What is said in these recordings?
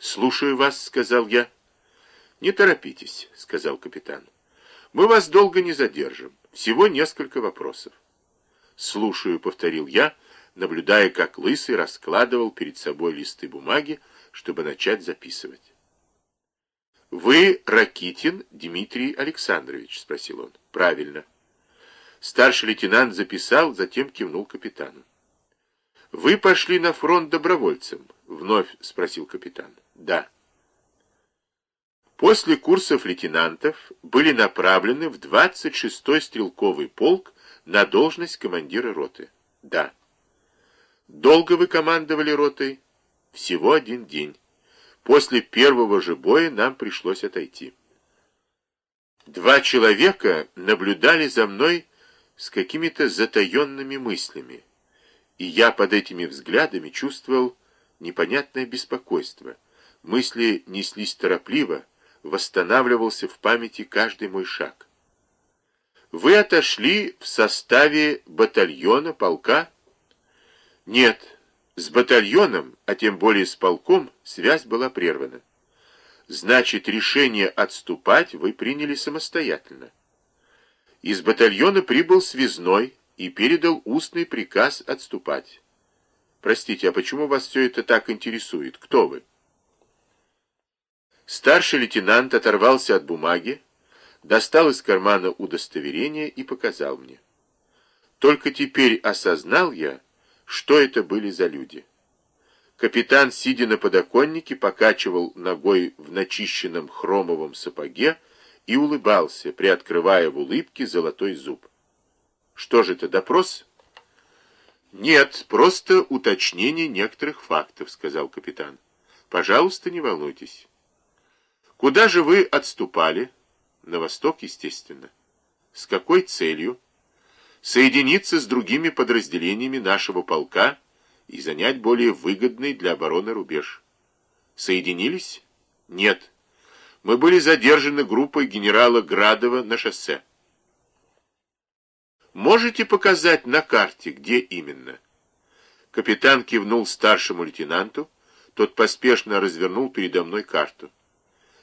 «Слушаю вас», — сказал я. «Не торопитесь», — сказал капитан. «Мы вас долго не задержим. Всего несколько вопросов». «Слушаю», — повторил я, наблюдая, как Лысый раскладывал перед собой листы бумаги, чтобы начать записывать. «Вы Ракитин Дмитрий Александрович?» — спросил он. «Правильно». Старший лейтенант записал, затем кивнул капитану. «Вы пошли на фронт добровольцем?» — вновь спросил капитан. «Да». После курсов лейтенантов были направлены в 26-й стрелковый полк на должность командира роты. Да. Долго вы командовали ротой? Всего один день. После первого же боя нам пришлось отойти. Два человека наблюдали за мной с какими-то затаенными мыслями, и я под этими взглядами чувствовал непонятное беспокойство. Мысли неслись торопливо, восстанавливался в памяти каждый мой шаг. Вы отошли в составе батальона, полка? Нет, с батальоном, а тем более с полком, связь была прервана. Значит, решение отступать вы приняли самостоятельно. Из батальона прибыл связной и передал устный приказ отступать. Простите, а почему вас все это так интересует? Кто вы? Старший лейтенант оторвался от бумаги, достал из кармана удостоверение и показал мне. Только теперь осознал я, что это были за люди. Капитан, сидя на подоконнике, покачивал ногой в начищенном хромовом сапоге и улыбался, приоткрывая в улыбке золотой зуб. Что же это, допрос? Нет, просто уточнение некоторых фактов, сказал капитан. Пожалуйста, не волнуйтесь. Куда же вы отступали? На восток, естественно. С какой целью? Соединиться с другими подразделениями нашего полка и занять более выгодный для обороны рубеж. Соединились? Нет. Мы были задержаны группой генерала Градова на шоссе. Можете показать на карте, где именно? Капитан кивнул старшему лейтенанту, тот поспешно развернул передо мной карту.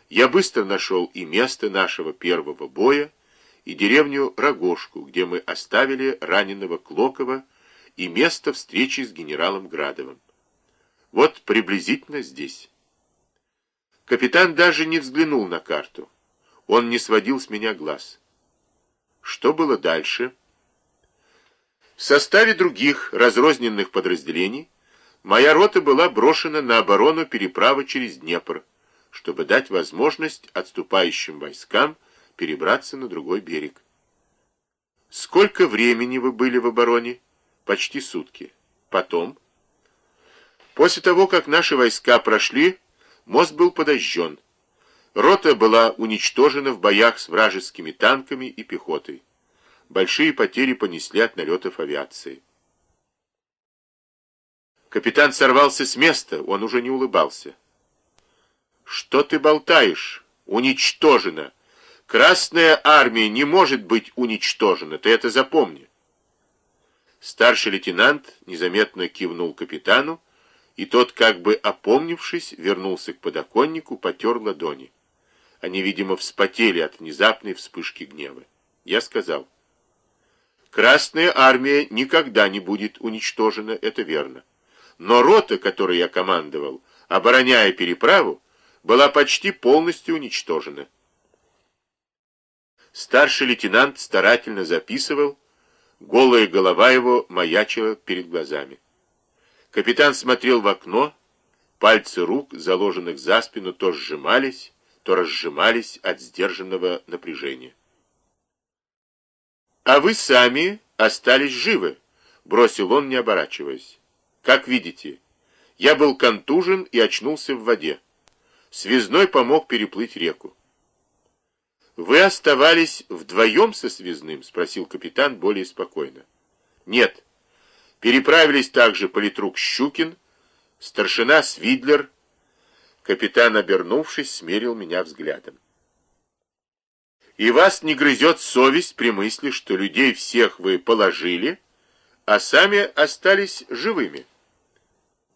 Я быстро нашел и место нашего первого боя, и деревню Рогожку, где мы оставили раненого Клокова, и место встречи с генералом Градовым. Вот приблизительно здесь. Капитан даже не взглянул на карту. Он не сводил с меня глаз. Что было дальше? В составе других разрозненных подразделений моя рота была брошена на оборону переправы через Днепр, чтобы дать возможность отступающим войскам перебраться на другой берег. Сколько времени вы были в обороне? Почти сутки. Потом? После того, как наши войска прошли, мост был подожжен. Рота была уничтожена в боях с вражескими танками и пехотой. Большие потери понесли от налетов авиации. Капитан сорвался с места, он уже не улыбался. «Что ты болтаешь? Уничтожена! Красная армия не может быть уничтожена, ты это запомни!» Старший лейтенант незаметно кивнул капитану, и тот, как бы опомнившись, вернулся к подоконнику, потер ладони. Они, видимо, вспотели от внезапной вспышки гнева. Я сказал, «Красная армия никогда не будет уничтожена, это верно. Но рота, которой я командовал, обороняя переправу, была почти полностью уничтожена. Старший лейтенант старательно записывал, голая голова его маячила перед глазами. Капитан смотрел в окно, пальцы рук, заложенных за спину, то сжимались, то разжимались от сдержанного напряжения. «А вы сами остались живы», — бросил он, не оборачиваясь. «Как видите, я был контужен и очнулся в воде. Связной помог переплыть реку. «Вы оставались вдвоем со связным?» — спросил капитан более спокойно. «Нет. Переправились также политрук Щукин, старшина Свидлер». Капитан, обернувшись, смерил меня взглядом. «И вас не грызет совесть при мысли, что людей всех вы положили, а сами остались живыми?»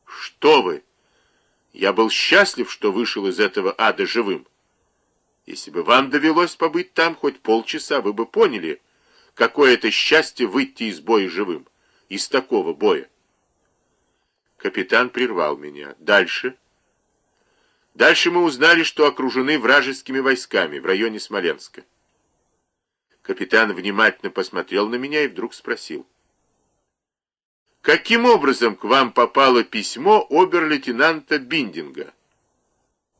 «Что вы?» Я был счастлив, что вышел из этого ада живым. Если бы вам довелось побыть там хоть полчаса, вы бы поняли, какое это счастье выйти из боя живым, из такого боя. Капитан прервал меня. Дальше. Дальше мы узнали, что окружены вражескими войсками в районе Смоленска. Капитан внимательно посмотрел на меня и вдруг спросил. Каким образом к вам попало письмо обер-лейтенанта Биндинга?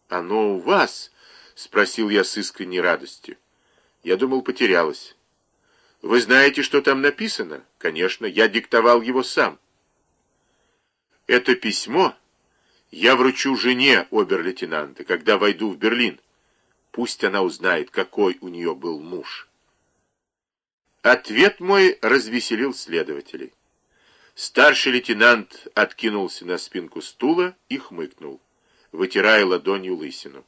Оно у вас? Спросил я с искренней радостью. Я думал, потерялось. Вы знаете, что там написано? Конечно, я диктовал его сам. Это письмо я вручу жене обер-лейтенанта, когда войду в Берлин. Пусть она узнает, какой у нее был муж. Ответ мой развеселил следователей. Старший лейтенант откинулся на спинку стула и хмыкнул, вытирая ладонью лысину.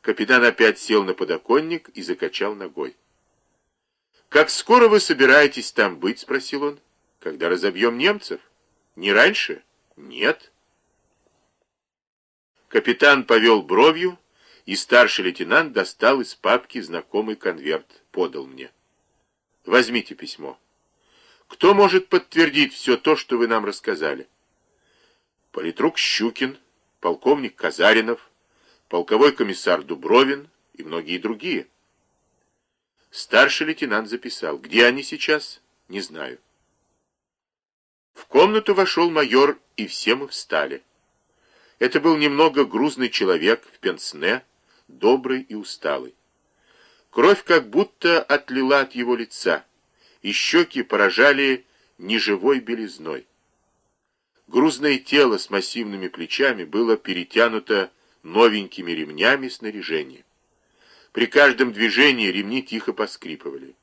Капитан опять сел на подоконник и закачал ногой. «Как скоро вы собираетесь там быть?» — спросил он. «Когда разобьем немцев? Не раньше?» «Нет». Капитан повел бровью, и старший лейтенант достал из папки знакомый конверт, подал мне. «Возьмите письмо». Кто может подтвердить все то, что вы нам рассказали? Политрук Щукин, полковник Казаринов, полковой комиссар Дубровин и многие другие. Старший лейтенант записал. Где они сейчас? Не знаю. В комнату вошел майор, и все мы встали. Это был немного грузный человек в пенсне, добрый и усталый. Кровь как будто отлила от его лица и щеки поражали неживой белизной. Грузное тело с массивными плечами было перетянуто новенькими ремнями снаряжения. При каждом движении ремни тихо поскрипывали.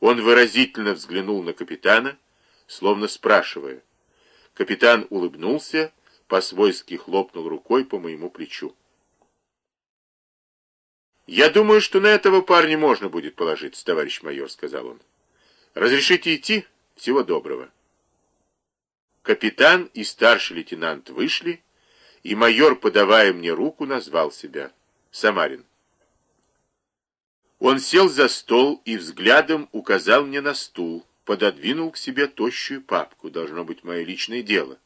Он выразительно взглянул на капитана, словно спрашивая. Капитан улыбнулся, по-свойски хлопнул рукой по моему плечу. «Я думаю, что на этого парня можно будет положиться, товарищ майор», — сказал он. Разрешите идти? Всего доброго. Капитан и старший лейтенант вышли, и майор, подавая мне руку, назвал себя Самарин. Он сел за стол и взглядом указал мне на стул, пододвинул к себе тощую папку, должно быть мое личное дело,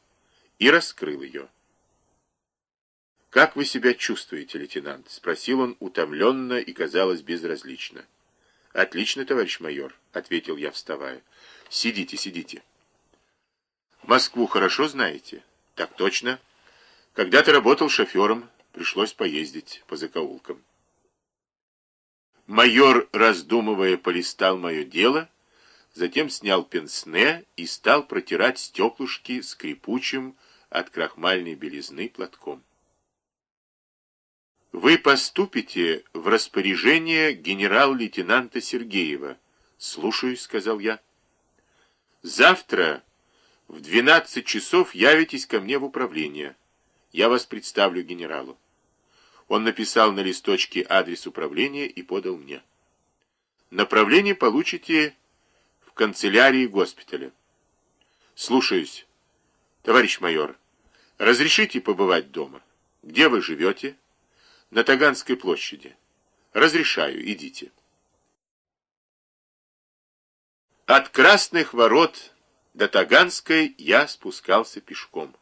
и раскрыл ее. «Как вы себя чувствуете, лейтенант?» — спросил он утомленно и, казалось, безразлично. «Отлично, товарищ майор», — ответил я, вставая. «Сидите, сидите». «Москву хорошо знаете?» «Так точно. Когда-то работал шофером, пришлось поездить по закоулкам». Майор, раздумывая, полистал мое дело, затем снял пенсне и стал протирать стеклышки скрипучим от крахмальной белизны платком. Вы поступите в распоряжение генерал-лейтенанта Сергеева. Слушаюсь, сказал я. Завтра в 12 часов явитесь ко мне в управление. Я вас представлю генералу. Он написал на листочке адрес управления и подал мне. Направление получите в канцелярии госпиталя. Слушаюсь. Товарищ майор, разрешите побывать дома? Где вы живете? На Таганской площади. Разрешаю, идите. От Красных ворот до Таганской я спускался пешком.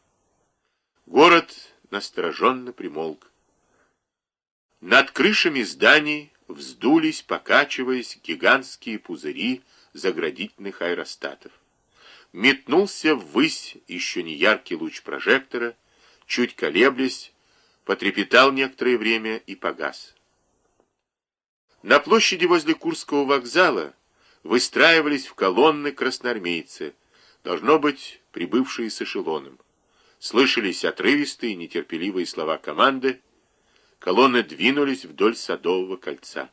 Город настороженно примолк. Над крышами зданий вздулись, покачиваясь, гигантские пузыри заградительных аэростатов. Метнулся ввысь еще не яркий луч прожектора, чуть колеблясь, потрепетал некоторое время и погас. На площади возле Курского вокзала выстраивались в колонны красноармейцы, должно быть, прибывшие с эшелоном. Слышались отрывистые, нетерпеливые слова команды. Колонны двинулись вдоль Садового кольца.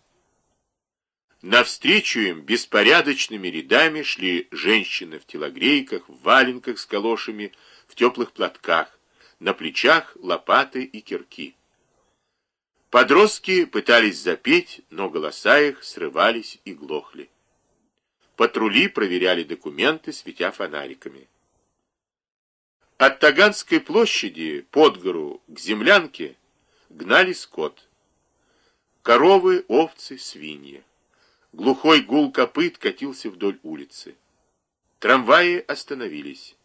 Навстречу им беспорядочными рядами шли женщины в телогрейках, в валенках с калошами, в теплых платках на плечах лопаты и кирки. Подростки пытались запеть, но голоса их срывались и глохли. Патрули проверяли документы, светя фонариками. От Таганской площади под гору к землянке гнали скот. Коровы, овцы, свиньи. Глухой гул копыт катился вдоль улицы. Трамваи остановились.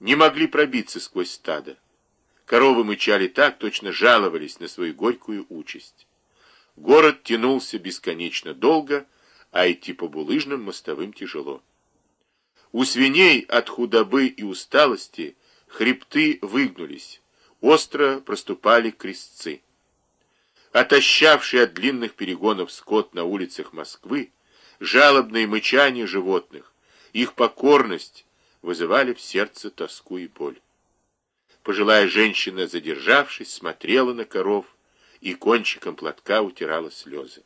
Не могли пробиться сквозь стадо. Коровы мычали так, точно жаловались на свою горькую участь. Город тянулся бесконечно долго, а идти по булыжным мостовым тяжело. У свиней от худобы и усталости хребты выгнулись, остро проступали крестцы. Отощавший от длинных перегонов скот на улицах Москвы, жалобные мычания животных, их покорность вызывали в сердце тоску и боль. Пожилая женщина, задержавшись, смотрела на коров и кончиком платка утирала слезы.